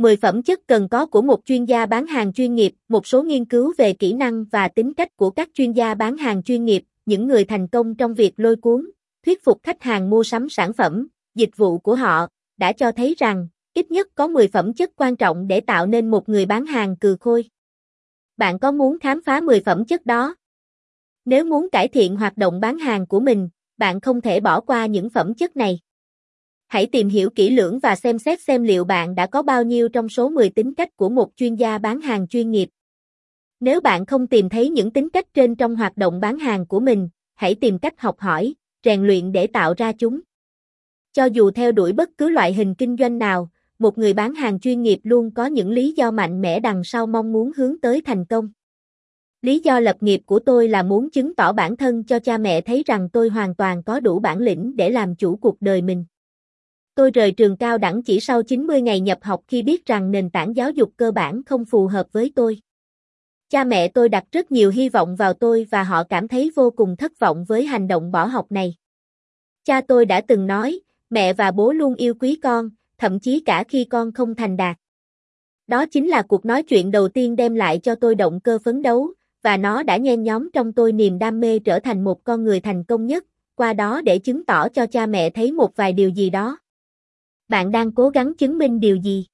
10 phẩm chất cần có của một chuyên gia bán hàng chuyên nghiệp, một số nghiên cứu về kỹ năng và tính cách của các chuyên gia bán hàng chuyên nghiệp, những người thành công trong việc lôi cuốn, thuyết phục khách hàng mua sắm sản phẩm, dịch vụ của họ, đã cho thấy rằng, ít nhất có 10 phẩm chất quan trọng để tạo nên một người bán hàng cừ khôi. Bạn có muốn khám phá 10 phẩm chất đó? Nếu muốn cải thiện hoạt động bán hàng của mình, bạn không thể bỏ qua những phẩm chất này. Hãy tìm hiểu kỹ lưỡng và xem xét xem liệu bạn đã có bao nhiêu trong số 10 tính cách của một chuyên gia bán hàng chuyên nghiệp. Nếu bạn không tìm thấy những tính cách trên trong hoạt động bán hàng của mình, hãy tìm cách học hỏi, rèn luyện để tạo ra chúng. Cho dù theo đuổi bất cứ loại hình kinh doanh nào, một người bán hàng chuyên nghiệp luôn có những lý do mạnh mẽ đằng sau mong muốn hướng tới thành công. Lý do lập nghiệp của tôi là muốn chứng tỏ bản thân cho cha mẹ thấy rằng tôi hoàn toàn có đủ bản lĩnh để làm chủ cuộc đời mình. Tôi rời trường cao đẳng chỉ sau 90 ngày nhập học khi biết rằng nền tảng giáo dục cơ bản không phù hợp với tôi. Cha mẹ tôi đặt rất nhiều hy vọng vào tôi và họ cảm thấy vô cùng thất vọng với hành động bỏ học này. Cha tôi đã từng nói, mẹ và bố luôn yêu quý con, thậm chí cả khi con không thành đạt. Đó chính là cuộc nói chuyện đầu tiên đem lại cho tôi động cơ phấn đấu, và nó đã nhen nhóm trong tôi niềm đam mê trở thành một con người thành công nhất, qua đó để chứng tỏ cho cha mẹ thấy một vài điều gì đó. Bạn đang cố gắng chứng minh điều gì?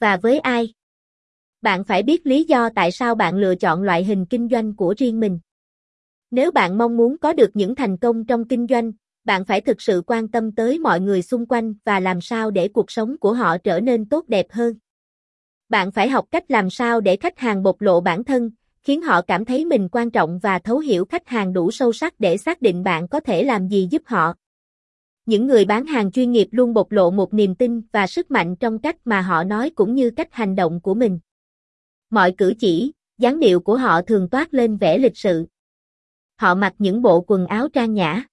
Và với ai? Bạn phải biết lý do tại sao bạn lựa chọn loại hình kinh doanh của riêng mình. Nếu bạn mong muốn có được những thành công trong kinh doanh, bạn phải thực sự quan tâm tới mọi người xung quanh và làm sao để cuộc sống của họ trở nên tốt đẹp hơn. Bạn phải học cách làm sao để khách hàng bộc lộ bản thân, khiến họ cảm thấy mình quan trọng và thấu hiểu khách hàng đủ sâu sắc để xác định bạn có thể làm gì giúp họ. Những người bán hàng chuyên nghiệp luôn bộc lộ một niềm tin và sức mạnh trong cách mà họ nói cũng như cách hành động của mình. Mọi cử chỉ, dáng điệu của họ thường toát lên vẻ lịch sự. Họ mặc những bộ quần áo trang nhã.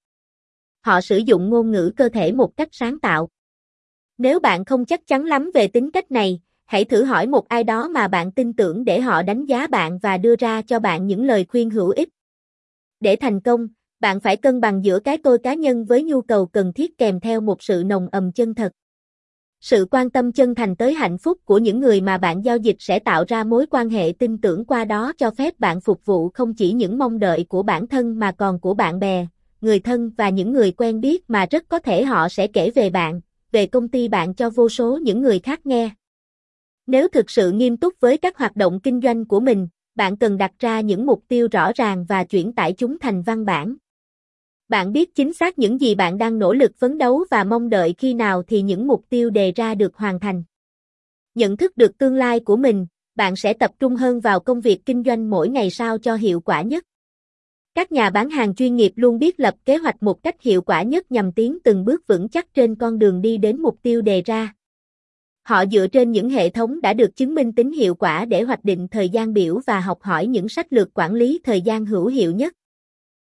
Họ sử dụng ngôn ngữ cơ thể một cách sáng tạo. Nếu bạn không chắc chắn lắm về tính cách này, hãy thử hỏi một ai đó mà bạn tin tưởng để họ đánh giá bạn và đưa ra cho bạn những lời khuyên hữu ích. Để thành công, bạn phải cân bằng giữa cái tôi cá nhân với nhu cầu cần thiết kèm theo một sự nồng ầm chân thật. Sự quan tâm chân thành tới hạnh phúc của những người mà bạn giao dịch sẽ tạo ra mối quan hệ tin tưởng qua đó cho phép bạn phục vụ không chỉ những mong đợi của bản thân mà còn của bạn bè, người thân và những người quen biết mà rất có thể họ sẽ kể về bạn, về công ty bạn cho vô số những người khác nghe. Nếu thực sự nghiêm túc với các hoạt động kinh doanh của mình, bạn cần đặt ra những mục tiêu rõ ràng và chuyển tải chúng thành văn bản. Bạn biết chính xác những gì bạn đang nỗ lực phấn đấu và mong đợi khi nào thì những mục tiêu đề ra được hoàn thành. Nhận thức được tương lai của mình, bạn sẽ tập trung hơn vào công việc kinh doanh mỗi ngày sao cho hiệu quả nhất. Các nhà bán hàng chuyên nghiệp luôn biết lập kế hoạch một cách hiệu quả nhất nhằm tiến từng bước vững chắc trên con đường đi đến mục tiêu đề ra. Họ dựa trên những hệ thống đã được chứng minh tính hiệu quả để hoạch định thời gian biểu và học hỏi những sách lược quản lý thời gian hữu hiệu nhất.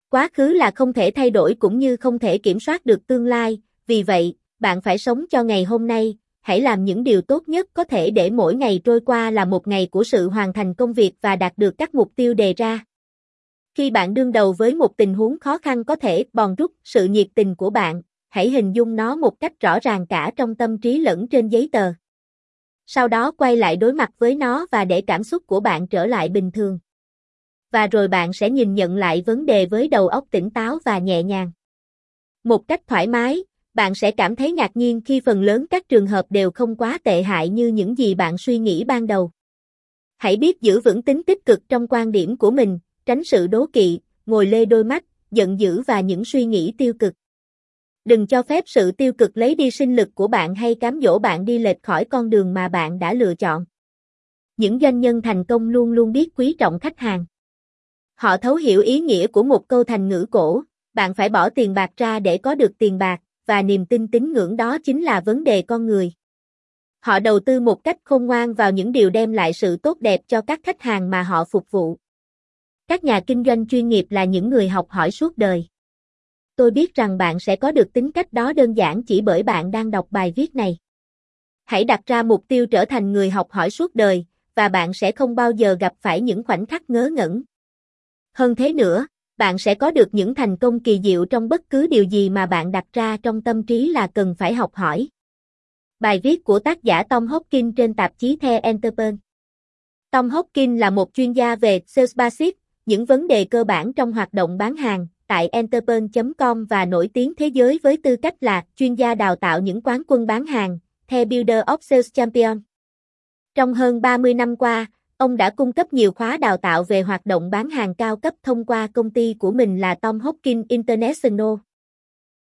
Quá khứ là không thể thay đổi cũng như không thể kiểm soát được tương lai, vì vậy, bạn phải sống cho ngày hôm nay, hãy làm những điều tốt nhất có thể để mỗi ngày trôi qua là một ngày của sự hoàn thành công việc và đạt được các mục tiêu đề ra. Khi bạn đương đầu với một tình huống khó khăn có thể bòn rút sự nhiệt tình của bạn, hãy hình dung nó một cách rõ ràng cả trong tâm trí lẫn trên giấy tờ. Sau đó quay lại đối mặt với nó và để cảm xúc của bạn trở lại bình thường và rồi bạn sẽ nhìn nhận lại vấn đề với đầu óc tỉnh táo và nhẹ nhàng. Một cách thoải mái, bạn sẽ cảm thấy ngạc nhiên khi phần lớn các trường hợp đều không quá tệ hại như những gì bạn suy nghĩ ban đầu. Hãy biết giữ vững tính tích cực trong quan điểm của mình, tránh sự đố kỵ, ngồi lê đôi mắt, giận dữ và những suy nghĩ tiêu cực. Đừng cho phép sự tiêu cực lấy đi sinh lực của bạn hay cám dỗ bạn đi lệch khỏi con đường mà bạn đã lựa chọn. Những doanh nhân thành công luôn luôn biết quý trọng khách hàng. Họ thấu hiểu ý nghĩa của một câu thành ngữ cổ, bạn phải bỏ tiền bạc ra để có được tiền bạc, và niềm tin tín ngưỡng đó chính là vấn đề con người. Họ đầu tư một cách khôn ngoan vào những điều đem lại sự tốt đẹp cho các khách hàng mà họ phục vụ. Các nhà kinh doanh chuyên nghiệp là những người học hỏi suốt đời. Tôi biết rằng bạn sẽ có được tính cách đó đơn giản chỉ bởi bạn đang đọc bài viết này. Hãy đặt ra mục tiêu trở thành người học hỏi suốt đời, và bạn sẽ không bao giờ gặp phải những khoảnh khắc ngớ ngẩn. Hơn thế nữa, bạn sẽ có được những thành công kỳ diệu trong bất cứ điều gì mà bạn đặt ra trong tâm trí là cần phải học hỏi. Bài viết của tác giả Tom Hopkins trên tạp chí The Entrepreneur. Tom Hopkins là một chuyên gia về Sales Basics, những vấn đề cơ bản trong hoạt động bán hàng, tại entrepreneur.com và nổi tiếng thế giới với tư cách là chuyên gia đào tạo những quán quân bán hàng, The Builder of Sales Champion. Trong hơn 30 năm qua, ông đã cung cấp nhiều khóa đào tạo về hoạt động bán hàng cao cấp thông qua công ty của mình là Tom Hopkins International.